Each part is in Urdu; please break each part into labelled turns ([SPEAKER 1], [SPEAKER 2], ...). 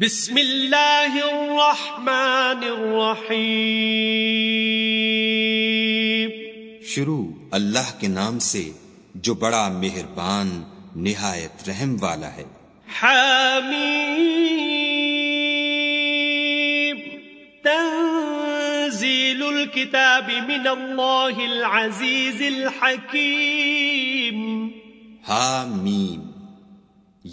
[SPEAKER 1] بسم اللہ الرحمن الرحیم
[SPEAKER 2] شروع اللہ کے نام سے جو بڑا مہربان نہایت رحم والا ہے
[SPEAKER 1] ہام تنزیل الكتاب من اللہ العزیز الحکیم
[SPEAKER 2] حامیم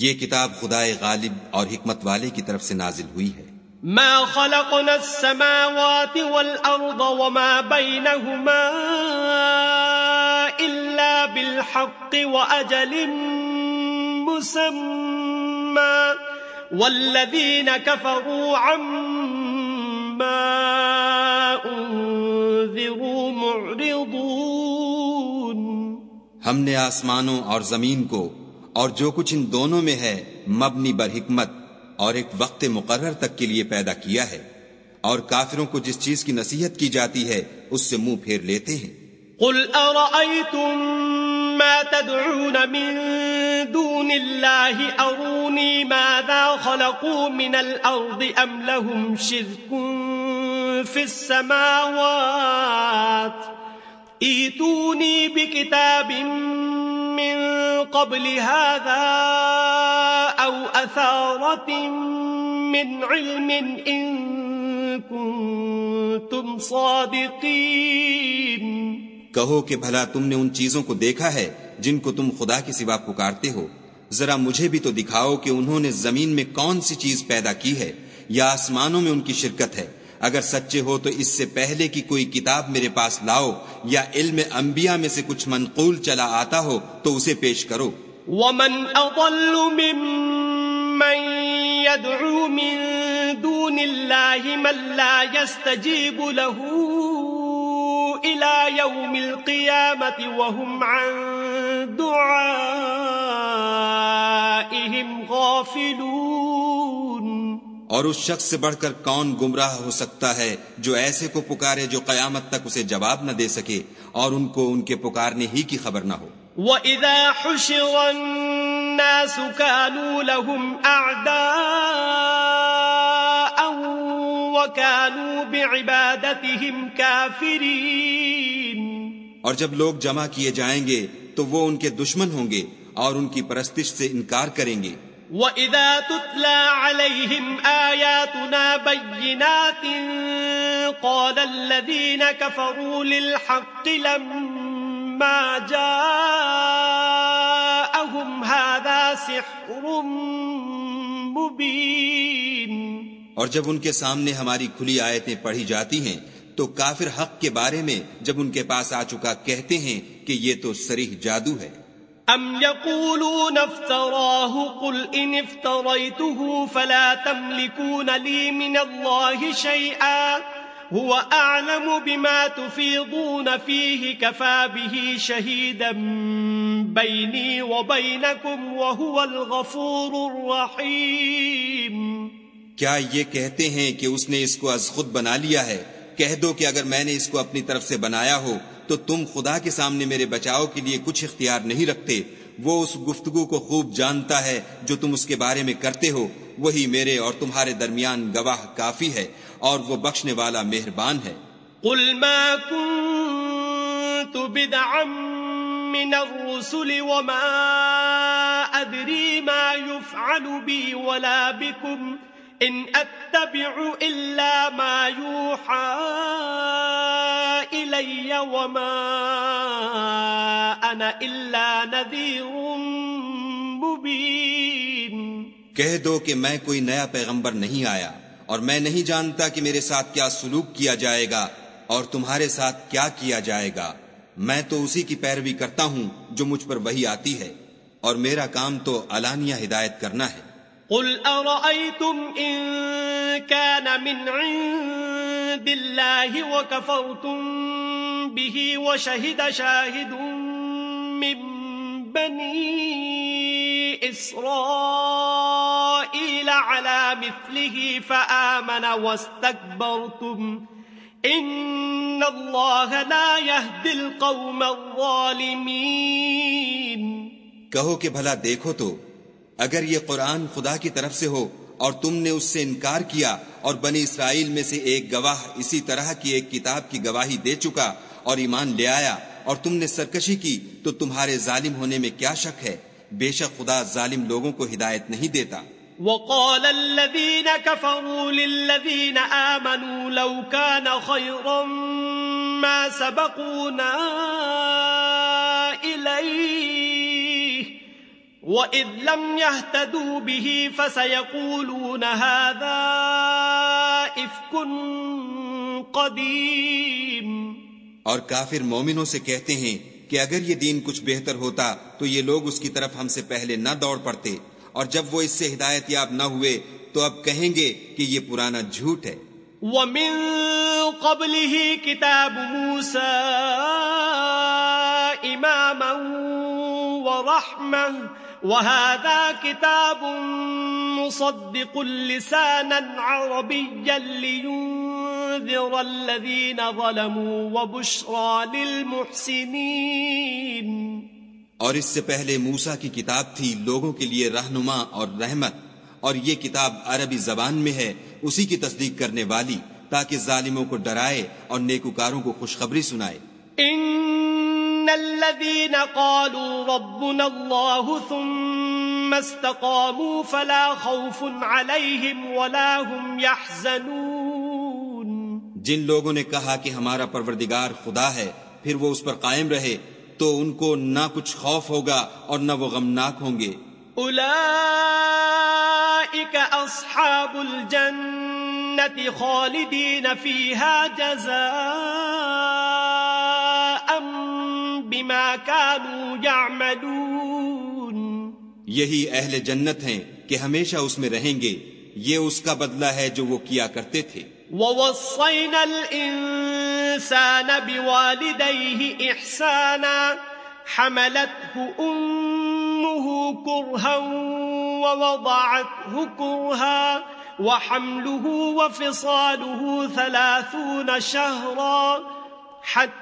[SPEAKER 2] یہ کتاب خدا غالب اور حکمت والے کی طرف سے نازل ہوئی ہے
[SPEAKER 1] ما خلقنا السماوات والارض وما بينهما الا بالحق واجل مسمى والذين كفروا عما انذروا معرضون
[SPEAKER 2] ہم نے آسمانوں اور زمین کو اور جو کچھ ان دونوں میں ہے مبنی بر حکمت اور ایک وقت مقرر تک کے لیے پیدا کیا ہے اور کافروں کو جس چیز کی نصیحت کی جاتی ہے اس سے منہ پھیر لیتے ہیں
[SPEAKER 1] قل ارأيتم ما تدعون من دون الله اروني ماذا خلقوا من الارض ام لهم شرك في السماوات ایتوني بكتاب من قبل هذا من علم كنتم صادقين
[SPEAKER 2] کہو کہ بھلا تم نے ان چیزوں کو دیکھا ہے جن کو تم خدا کے سوا پکارتے ہو ذرا مجھے بھی تو دکھاؤ کہ انہوں نے زمین میں کون سی چیز پیدا کی ہے یا آسمانوں میں ان کی شرکت ہے اگر سچے ہو تو اس سے پہلے کی کوئی کتاب میرے پاس لاؤ یا علم انبیاء میں سے کچھ منقول چلا آتا ہو تو اسے پیش کرو
[SPEAKER 1] ومن اضل ممن يدعو من دون اللہ من لا يستجیب له الى يوم القیامت وهم عن دعائهم غافلون
[SPEAKER 2] اور اس شخص سے بڑھ کر کون گمراہ ہو سکتا ہے جو ایسے کو پکارے جو قیامت تک اسے جواب نہ دے سکے اور ان کو ان کے پکارنے ہی کی خبر نہ ہو
[SPEAKER 1] وَإِذَا حُشِرَ النَّاسُ كَانُوا لَهُمْ أَعْدَاءً وَكَانُوا
[SPEAKER 2] بِعِبَادَتِهِمْ كَافِرِينَ اور جب لوگ جمع کیے جائیں گے تو وہ ان کے دشمن ہوں گے اور ان کی پرستش سے انکار کریں گے
[SPEAKER 1] وَإِذَا تُتْلَى عَلَيْهِمْ آيَاتُنَا بَيِّنَاتٍ قَالَ الَّذِينَ كَفَرُوا لِلْحَقِّ لَمَّا جَاءَهُمْ هَذَا سِحْرٌ مُبِينٌ
[SPEAKER 2] اور جب ان کے سامنے ہماری کھلی آیتیں پڑھی جاتی ہیں تو کافر حق کے بارے میں جب ان کے پاس آ چکا کہتے ہیں کہ یہ تو سریح جادو ہے
[SPEAKER 1] ام يقولون افتراه قل ان افتريته فلا تملكون لي من الله شيئا هو اعلم بما تفيضون فيه كفى به شهيدا بيني وبينكم وهو الغفور الرحيم
[SPEAKER 2] کیا یہ کہتے ہیں کہ اس نے اس کو از خود بنا لیا ہے کہہ دو کہ اگر میں نے اس کو اپنی طرف سے بنایا ہو تو تم خدا کے سامنے میرے بچاؤ کے لیے کچھ اختیار نہیں رکھتے وہ اس گفتگو کو خوب جانتا ہے جو تم اس کے بارے میں کرتے ہو وہی میرے اور تمہارے درمیان گواہ کافی ہے اور وہ بخشنے والا مہربان ہے قل ما
[SPEAKER 1] ما ما كنت بدعا من الرسل وما يفعل ولا ان الا
[SPEAKER 2] کہہ دو کہ میں کوئی نیا پیغمبر نہیں آیا اور میں نہیں جانتا کہ میرے ساتھ کیا سلوک کیا جائے گا اور تمہارے ساتھ کیا کیا جائے گا میں تو اسی کی پیروی کرتا ہوں جو مجھ پر وہی آتی ہے اور میرا کام تو الانیہ ہدایت کرنا ہے
[SPEAKER 1] قل ارايتم ان كان من عند الله وكفرتم به وشهد شاهد من بني اسرائيل على مثله فآمن واستكبرتم ان الله لا يهدي القوم الظالمين
[SPEAKER 2] کہو کہ بھلا دیکھو تو اگر یہ قرآن خدا کی طرف سے ہو اور تم نے اس سے انکار کیا اور بنی اسرائیل میں سے ایک گواہ اسی طرح کی ایک کتاب کی گواہی دے چکا اور ایمان لے آیا اور تم نے سرکشی کی تو تمہارے ظالم ہونے میں کیا شک ہے بے شک خدا ظالم لوگوں کو ہدایت نہیں دیتا
[SPEAKER 1] وقال الذين كفروا للذين لو كان خيرا ما سبقونا وَإِذْ لَمْ يَهْتَدُوا بِهِ فَسَيَقُولُونَ هَذَا إِفْكٌ قَدِيمٌ
[SPEAKER 2] اور کافر مومنوں سے کہتے ہیں کہ اگر یہ دین کچھ بہتر ہوتا تو یہ لوگ اس کی طرف ہم سے پہلے نہ دوڑ پڑتے اور جب وہ اس سے ہدایت یاب نہ ہوئے تو اب کہیں گے کہ یہ پرانا جھوٹ ہے
[SPEAKER 1] وَمِن قَبْلِهِ كِتَابُ مُوسَى إِمَامًا وَرَحْمًا وهذا كتاب مصدق لسانا عربيا لينذر الذين ظلموا وبشرى للمحسنين
[SPEAKER 2] اور اس سے پہلے موسا کی کتاب تھی لوگوں کے لیے رہنما اور رحمت اور یہ کتاب عربی زبان میں ہے اسی کی تصدیق کرنے والی تاکہ ظالموں کو ڈرائے اور نیکوکاروں کو خوشخبری سنائے
[SPEAKER 1] ان ان الذين قالوا ربنا الله ثم استقاموا فلا خوف عليهم ولا هم يحزنون
[SPEAKER 2] جن لوگوں نے کہا کہ ہمارا پروردگار خدا ہے پھر وہ اس پر قائم رہے تو ان کو نہ کچھ خوف ہوگا اور نہ وہ غمناک ہوں گے
[SPEAKER 1] اولئیک اصحاب الجنت خالدین فیہا جزائی بما كانوا يعملون
[SPEAKER 2] یہی اہل جنت ہیں کہ ہمیشہ اس میں رہیں گے یہ اس کا بدلہ ہے جو وہ کیا کرتے تھے
[SPEAKER 1] ووصينا الانسان بوالديه احسانا حملته امه كرها ووضعته كرها وحمله وفصاله 30 شهرا حتى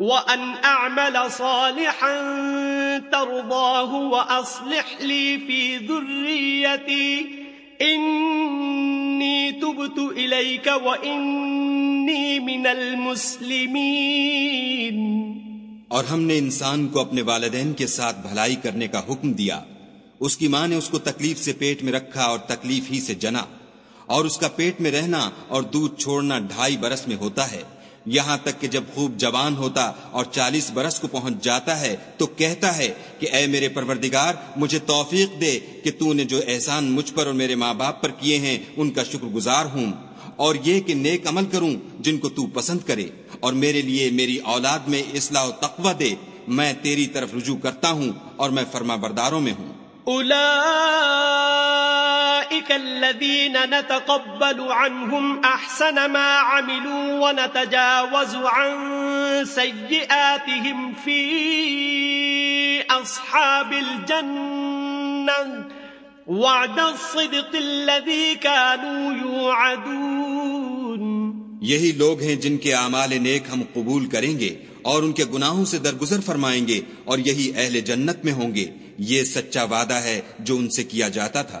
[SPEAKER 1] وَأَنْ أَعْمَلَ صَالِحًا تَرْضَاهُ وَأَصْلِحْ لِي فِي ذُرِّيَّتِي إِنِّي تُبْتُ إِلَيْكَ وَإِنِّي مِنَ الْمُسْلِمِينَ
[SPEAKER 2] اور ہم نے انسان کو اپنے والدین کے ساتھ بھلائی کرنے کا حکم دیا اس کی ماں نے اس کو تکلیف سے پیٹ میں رکھا اور تکلیف ہی سے جنا اور اس کا پیٹ میں رہنا اور دودھ چھوڑنا ڈھائی برس میں ہوتا ہے یہاں تک کہ جب خوب جوان ہوتا اور چالیس برس کو پہنچ جاتا ہے تو کہتا ہے کہ اے میرے پروردگار مجھے توفیق دے کہ تو نے جو احسان مجھ پر اور میرے ماں باپ پر کیے ہیں ان کا شکر گزار ہوں اور یہ کہ نیک عمل کروں جن کو تو پسند کرے اور میرے لیے میری اولاد میں اصلاح و تقوی دے میں تیری طرف رجوع کرتا ہوں اور میں فرما برداروں میں ہوں
[SPEAKER 1] یہی
[SPEAKER 2] لوگ ہیں جن کے اعمال نیک ہم قبول کریں گے اور ان کے گناہوں سے درگزر فرمائیں گے اور یہی اہل جنت میں ہوں گے یہ سچا وعدہ ہے جو ان سے کیا جاتا تھا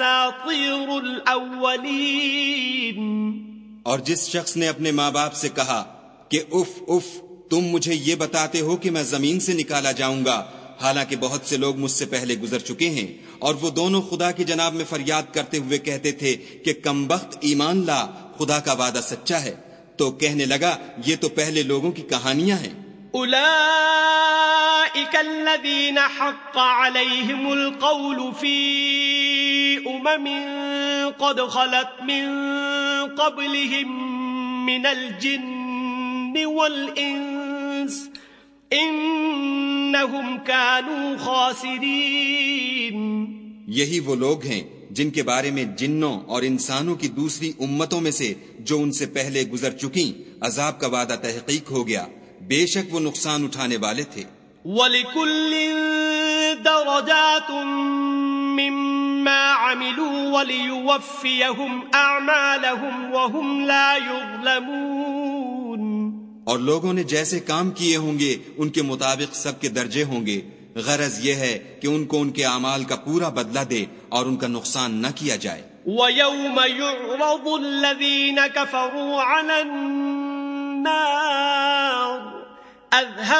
[SPEAKER 1] اور
[SPEAKER 2] جس شخص نے اپنے ماں باپ سے کہا کہ اف اف تم مجھے یہ بتاتے ہو کہ میں زمین سے نکالا جاؤں گا حالانکہ بہت سے لوگ مجھ سے پہلے گزر چکے ہیں اور وہ دونوں خدا کی جناب میں فریاد کرتے ہوئے کہتے تھے کہ کمبخت ایمان لا خدا کا وعدہ سچا ہے تو کہنے لگا یہ تو پہلے لوگوں کی کہانیاں ہیں
[SPEAKER 1] الذین حق علیہم القول امم قد خلت من قبلهم من الجن والانس انہم كانوا خاسرین
[SPEAKER 2] یہی وہ لوگ ہیں جن کے بارے میں جنوں اور انسانوں کی دوسری امتوں میں سے جو ان سے پہلے گزر چکی عذاب کا وعدہ تحقیق ہو گیا بے شک وہ نقصان اٹھانے والے تھے
[SPEAKER 1] وَلِكُلِّن دَرَجَاتٌ مما عملوا وليوفيهم أعمالهم وهم لا يظلمون
[SPEAKER 2] اور لوگوں نے جیسے کام کیے ہوں گے ان کے مطابق سب کے درجے ہوں گے غرض یہ ہے کہ ان کو ان کے اعمال کا پورا بدلہ دے اور ان کا نقصان نہ کیا جائے
[SPEAKER 1] وَيَوْمَ يُعْرَضُ الَّذِينَ كَفَرُوا عَلَى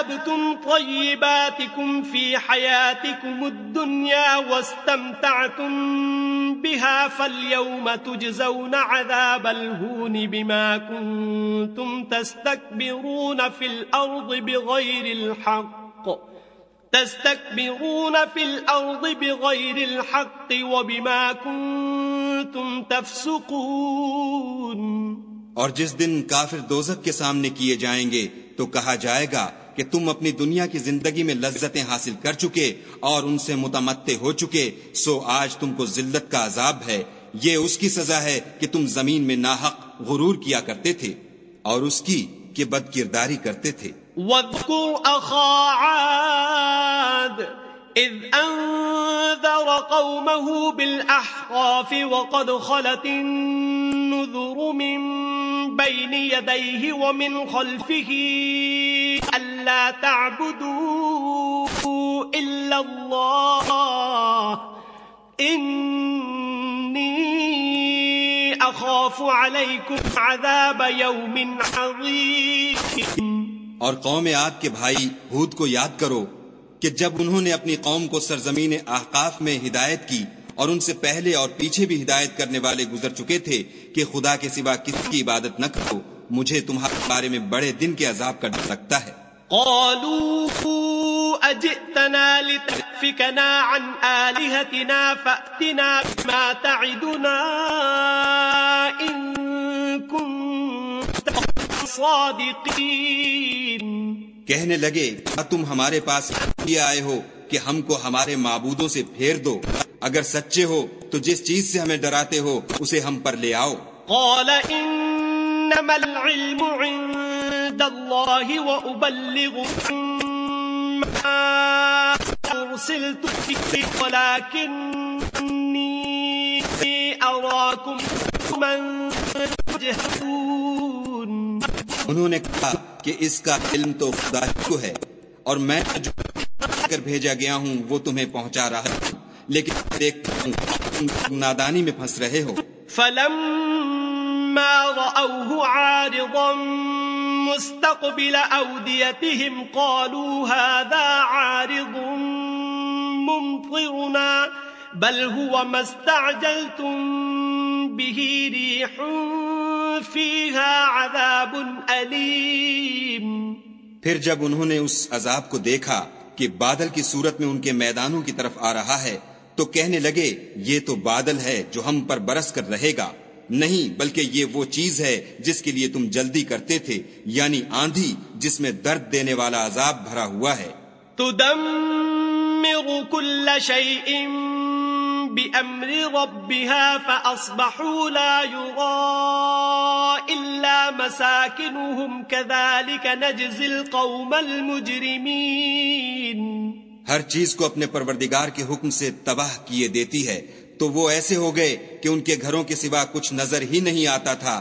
[SPEAKER 1] ذهبتم طيباتكم في حياتكم الدنيا واستمتعتم بها فاليوم تجزون عذاب الهون بما كنتم تستكبرون في الأرض بغير الحق تستكبرون في الأرض بغير الحق وبما كنتم تفسقون
[SPEAKER 2] اور جس دن کافر دوزک کے سامنے کیے جائیں گے تو کہا جائے گا کہ تم اپنی دنیا کی زندگی میں لذتیں حاصل کر چکے اور ان سے متمتع ہو چکے سو آج تم کو ذلت کا عذاب ہے یہ اس کی سزا ہے کہ تم زمین میں ناحق غرور کیا کرتے تھے اور اس کی کہ بد کرداری کرتے تھے
[SPEAKER 1] إذ أنذر قومه بالأحقاف وقد خلت النذر من بين يديه ومن خلفه اللہ عظیم
[SPEAKER 2] اور قوم آپ کے بھائی ہود کو یاد کرو کہ جب انہوں نے اپنی قوم کو سرزمین احقاف میں ہدایت کی اور ان سے پہلے اور پیچھے بھی ہدایت کرنے والے گزر چکے تھے کہ خدا کے سوا کسی کی عبادت نہ کرو مجھے تمہارے بارے میں بڑے دن کے عذاب کا ڈر لگتا ہے
[SPEAKER 1] قالوا اجئتنا لتفكنا عن الهتنا فاتنا بما تعدنا ان كنت صادقين
[SPEAKER 2] کہنے لگے کیا تم ہمارے پاس کیا آئے ہو کہ ہم کو ہمارے معبودوں سے پھیر دو اگر سچے ہو تو جس چیز سے ہمیں ڈراتے ہو اسے ہم پر لے آؤ
[SPEAKER 1] قال انما العلم عند عند الله وأبلغكم ما أرسلت فيه ولكني أراكم من تجهدون
[SPEAKER 2] انہوں نے کہا کہ اس کا علم تو خدا کو ہے اور میں جو کر بھیجا گیا ہوں وہ تمہیں پہنچا رہا لیکن دیکھتا ہوں تم نادانی میں پھنس رہے ہو فلما رأوه فلم
[SPEAKER 1] مستقبل اودیتهم قالوا هذا عارض ممطرنا بل هو ما استعجلتم به ريح فيها عذاب اليم
[SPEAKER 2] پھر جب انہوں نے اس عذاب کو دیکھا کہ بادل کی صورت میں ان کے میدانوں کی طرف آ رہا ہے تو کہنے لگے یہ تو بادل ہے جو ہم پر برس کر رہے گا نہیں بلکہ یہ وہ چیز ہے جس کے لیے تم جلدی کرتے تھے یعنی آندھی جس میں درد دینے والا عذاب بھرا ہوا ہے ہر چیز کو اپنے پروردگار کے حکم سے تباہ کیے دیتی ہے تو وہ ایسے ہو گئے کہ ان کے گھروں کے سوا کچھ نظر ہی نہیں آتا تھا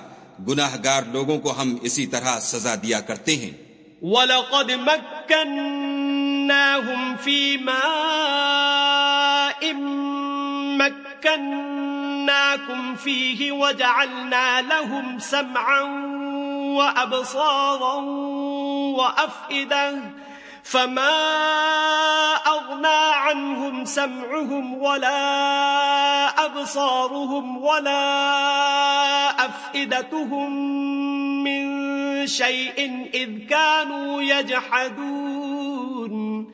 [SPEAKER 2] گناہ گار لوگوں کو ہم اسی طرح سزا دیا کرتے ہیں
[SPEAKER 1] وَلَقَدْ مَكَّنَّاهُمْ فِي مَا اِمَّكَّنَّاكُمْ فِيهِ وَجَعَلْنَا لَهُمْ سَمْعًا وَأَبْصَارًا وَأَفْئِدَهُ فما اغنى عنهم سمعهم ولا ابصارهم ولا افئدتهم من شيء اذ كانوا يجحدون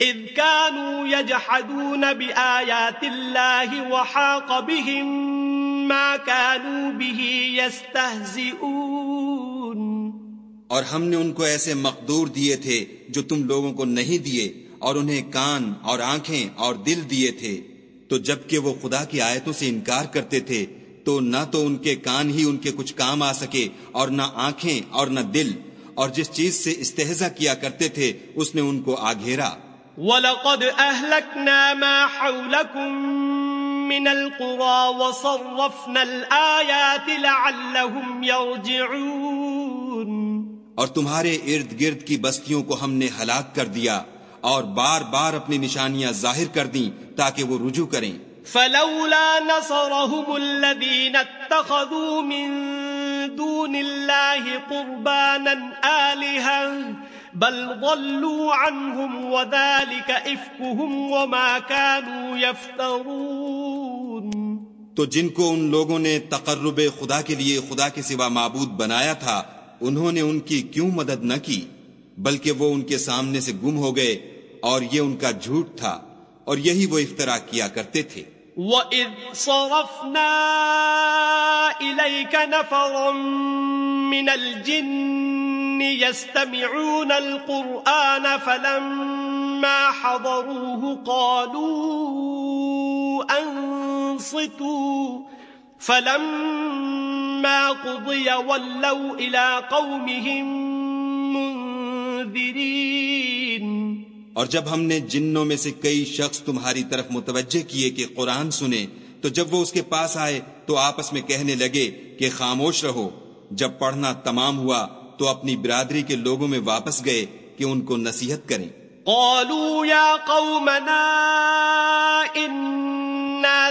[SPEAKER 1] اذ كانوا يجحدون بايات الله وحاق بهم ما كانوا به يستهزئون
[SPEAKER 2] اور ہم نے ان کو ایسے مقدور دیے تھے جو تم لوگوں کو نہیں دیے اور انہیں کان اور آنکھیں اور دل دیے تھے تو جب کہ وہ خدا کی آیتوں سے انکار کرتے تھے تو نہ تو ان کے کان ہی ان کے کچھ کام آ سکے اور نہ آنکھیں اور نہ دل اور جس چیز سے استحضا کیا کرتے تھے اس نے ان کو آگھیرا
[SPEAKER 1] وَلَقَدْ أَهْلَكْنَا مَا حَوْلَكُمْ مِنَ الْقُرَى وَصَرَّفْنَا الْآيَاتِ لَعَلَّهُمْ يَرْجِعُونَ
[SPEAKER 2] اور تمہارے ارد گرد کی بستیوں کو ہم نے ہلاک کر دیا اور بار بار اپنی نشانیاں ظاہر کر دیں تاکہ وہ رجوع کریں
[SPEAKER 1] فلولا نصرهم الذين اتخذوا من دون الله قربانا الها بل ضلوا عنهم وذلك افكهم وما كانوا يفترون
[SPEAKER 2] تو جن کو ان لوگوں نے تقرب خدا کے لیے خدا کے سوا معبود بنایا تھا انہوں نے ان کی کیوں مدد نہ کی بلکہ وہ ان کے سامنے سے گم ہو گئے اور یہ ان کا جھوٹ تھا اور یہی وہ افطرا کیا کرتے تھے
[SPEAKER 1] وَإِذْ صَرَفْنَا إِلَيْكَ نَفَرًا مِّنَ الْجِنِّ يَسْتَمِعُونَ الْقُرْآنَ فَلَمَّا حَضَرُوهُ قَالُوا أَنصِتُوا فَلَمَّا
[SPEAKER 2] اور جب ہم نے جنوں میں سے کئی شخص تمہاری طرف متوجہ کیے کہ قرآن سنے تو جب وہ اس کے پاس آئے تو آپس میں کہنے لگے کہ خاموش رہو جب پڑھنا تمام ہوا تو اپنی برادری کے لوگوں میں واپس گئے کہ ان کو نصیحت کریں
[SPEAKER 1] قالوا قومنا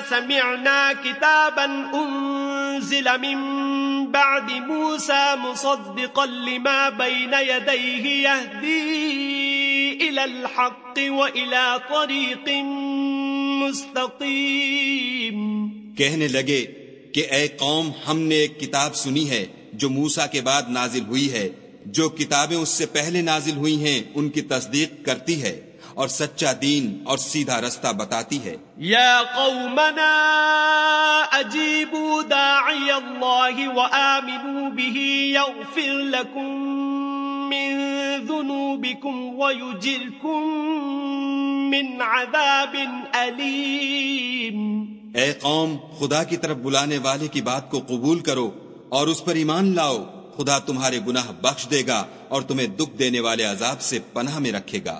[SPEAKER 1] طريق مستقيم
[SPEAKER 2] کہنے لگے کہ اے قوم ہم نے ایک کتاب سنی ہے جو موسا کے بعد نازل ہوئی ہے جو کتابیں اس سے پہلے نازل ہوئی ہیں ان کی تصدیق کرتی ہے اور سچا دین اور سیدھا رستہ بتاتی ہے
[SPEAKER 1] یا قومنا داعی اللہ یغفر لکم من من ذنوبکم عذاب علیم
[SPEAKER 2] اے قوم خدا کی طرف بلانے والے کی بات کو قبول کرو اور اس پر ایمان لاؤ خدا تمہارے گناہ بخش دے گا اور تمہیں دکھ دینے والے عذاب سے پناہ میں رکھے گا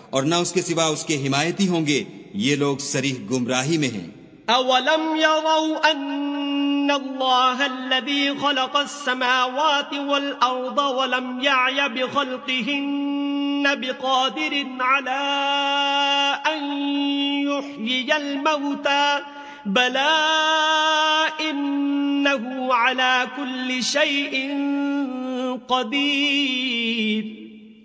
[SPEAKER 2] اور نہ اس کے سوا اس کے حمایتی ہوں گے یہ لوگ سریح گمراہی میں ہیں
[SPEAKER 1] اولم یعو ان اللہ الذی خلق السماوات والارض ولم یعی بخلقہن بقادر على ان یحیی الموتا بلا انہو على كل شيء قدیر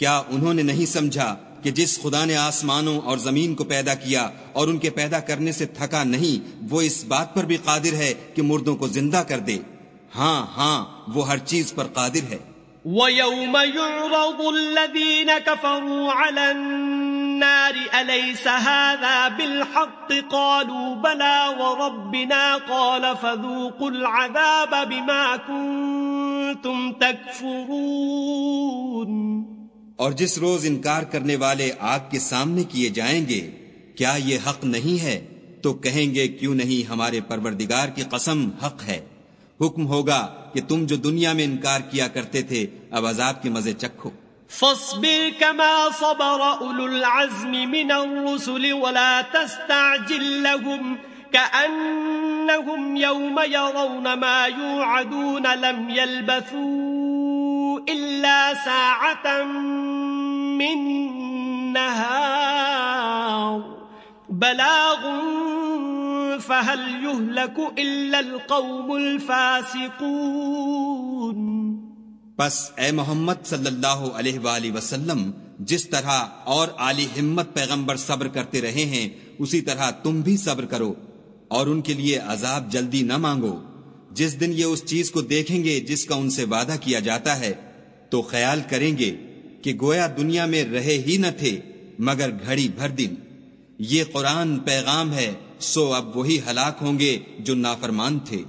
[SPEAKER 2] کیا انہوں نے نہیں سمجھا کہ جس خدا نے آسمانوں اور زمین کو پیدا کیا اور ان کے پیدا کرنے سے تھکا نہیں وہ اس بات پر بھی قادر ہے کہ مردوں کو زندہ کر دے ہاں ہاں وہ ہر چیز پر قادر ہے
[SPEAKER 1] وَيَوْمَ يُعْرَضُ الَّذِينَ كَفَرُوا عَلَى النَّارِ أَلَيْسَ هَذَا بِالْحَقِّ قَالُوا بَلَا وَرَبِّنَا قَالَ فَذُوقُوا الْعَذَابَ بِمَا كُنْتُمْ تَكْفُرُونَ
[SPEAKER 2] اور جس روز انکار کرنے والے آگ کے سامنے کیے جائیں گے کیا یہ حق نہیں ہے تو کہیں گے کیوں نہیں ہمارے پروردگار کی قسم حق ہے حکم ہوگا کہ تم جو دنیا میں انکار کیا کرتے تھے اب عذاب کے مزے چکھو
[SPEAKER 1] فاصبر كما صبر أولو العزم من الرسل ولا تستعجل لهم كأنهم يوم يرون ما يوعدون لم يلبثون إلا إلا ساعة من نهار بلاغ فهل يهلك القوم الفاسقون
[SPEAKER 2] بس اے محمد صلی اللہ علیہ وآلہ وسلم جس طرح اور عالی ہمت پیغمبر صبر کرتے رہے ہیں اسی طرح تم بھی صبر کرو اور ان کے لیے عذاب جلدی نہ مانگو جس دن یہ اس چیز کو دیکھیں گے جس کا ان سے وعدہ کیا جاتا ہے تو خیال کریں گے کہ گویا دنیا میں رہے ہی نہ تھے مگر گھڑی بھر دن یہ قرآن پیغام ہے سو اب وہی ہلاک ہوں گے جو نافرمان تھے